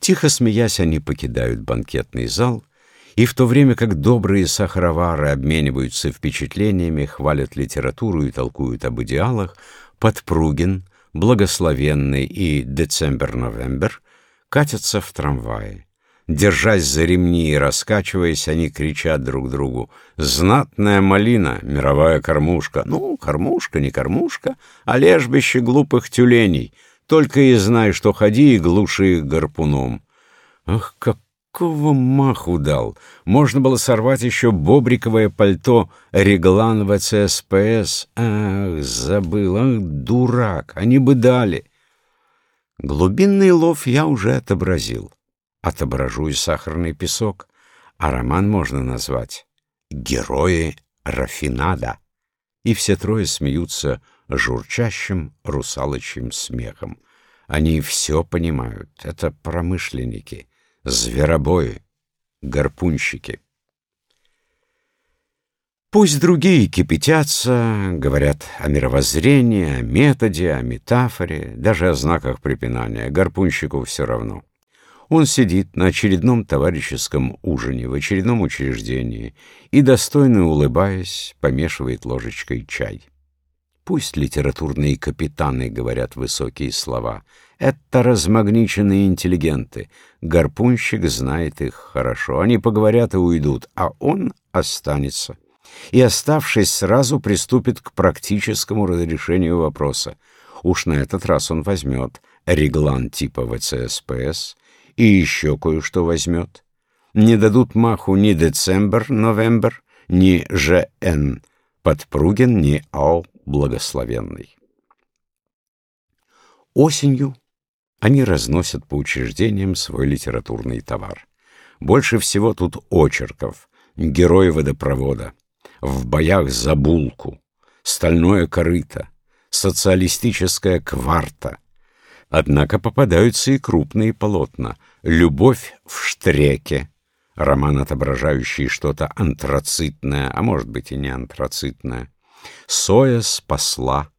Тихо смеясь, они покидают банкетный зал, и в то время как добрые сахаровары обмениваются впечатлениями, хвалят литературу и толкуют об идеалах, Подпругин, Благословенный и Децембер-Новембер катятся в трамвае. Держась за ремни и раскачиваясь, они кричат друг другу «Знатная малина, мировая кормушка». Ну, кормушка, не кормушка, а лежбище глупых тюленей. Только и знай, что ходи и глуши их гарпуном. Ах, какого маху дал! Можно было сорвать еще бобриковое пальто Реглан ВЦСПС. Ах, забыл, ах, дурак, они бы дали. Глубинный лов я уже отобразил отображу и сахарный песок, а роман можно назвать «Герои рафинада». И все трое смеются журчащим русалочьим смехом. Они все понимают. Это промышленники, зверобои, гарпунщики. Пусть другие кипятятся, говорят о мировоззрении, о методе, о метафоре, даже о знаках препинания. Гарпунщику все равно. Он сидит на очередном товарищеском ужине в очередном учреждении и, достойно улыбаясь, помешивает ложечкой чай. Пусть литературные капитаны говорят высокие слова. Это размагниченные интеллигенты. Гарпунщик знает их хорошо. Они поговорят и уйдут, а он останется. И, оставшись, сразу приступит к практическому разрешению вопроса. Уж на этот раз он возьмет реглан типа ВЦСПС, и еще кое-что возьмет. Не дадут маху ни Децембер, Новембер, ни ЖН, Подпругин, ни Ау Благословенный. Осенью они разносят по учреждениям свой литературный товар. Больше всего тут очерков, герой водопровода, в боях за булку, стальное корыто, социалистическая кварта. Однако попадаются и крупные полотна — «Любовь в штреке», роман, отображающий что-то антрацитное, а может быть и не антрацитное. «Соя спасла»,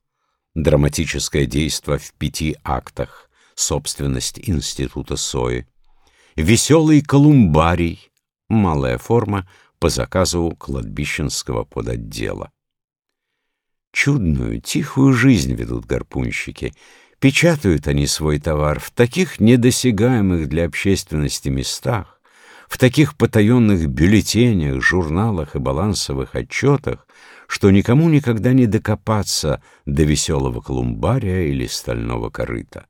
драматическое действо в пяти актах, собственность Института Сои. «Веселый колумбарий», малая форма, по заказу кладбищенского подотдела. Чудную, тихую жизнь ведут гарпунщики — Печатают они свой товар в таких недосягаемых для общественности местах, в таких потаенных бюллетенях, журналах и балансовых отчетах, что никому никогда не докопаться до веселого колумбария или стального корыта.